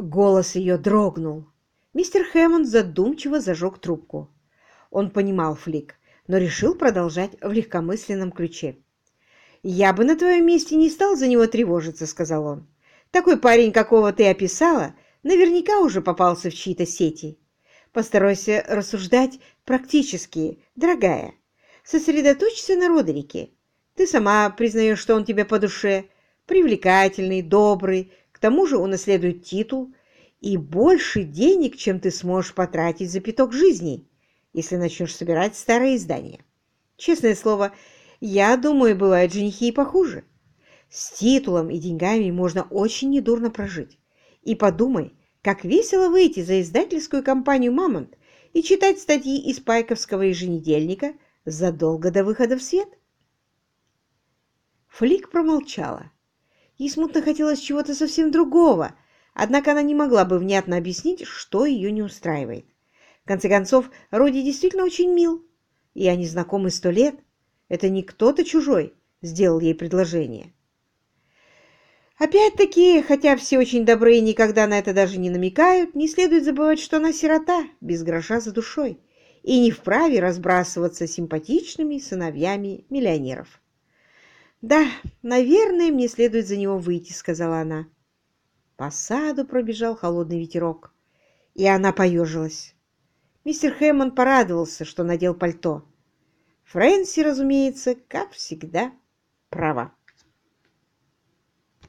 Голос ее дрогнул. Мистер Хэммонд задумчиво зажег трубку. Он понимал Флик, но решил продолжать в легкомысленном ключе. «Я бы на твоем месте не стал за него тревожиться», — сказал он. «Такой парень, какого ты описала, наверняка уже попался в чьи-то сети. Постарайся рассуждать практически, дорогая. Сосредоточься на Родерике. Ты сама признаешь, что он тебе по душе, привлекательный, добрый, тому же унаследует титул и больше денег, чем ты сможешь потратить за пяток жизней, если начнешь собирать старые издания. Честное слово, я думаю, бывают женихи и похуже. С титулом и деньгами можно очень недурно прожить. И подумай, как весело выйти за издательскую компанию «Мамонт» и читать статьи из Пайковского еженедельника задолго до выхода в свет. Флик промолчала. Ей смутно хотелось чего-то совсем другого, однако она не могла бы внятно объяснить, что ее не устраивает. В конце концов, Роди действительно очень мил, и они знакомы сто лет. Это не кто-то чужой сделал ей предложение. Опять-таки, хотя все очень добры и никогда на это даже не намекают, не следует забывать, что она сирота, без гроша за душой, и не вправе разбрасываться симпатичными сыновьями миллионеров. «Да, наверное, мне следует за него выйти», — сказала она. По саду пробежал холодный ветерок, и она поежилась. Мистер Хэммон порадовался, что надел пальто. Фрэнси, разумеется, как всегда, права.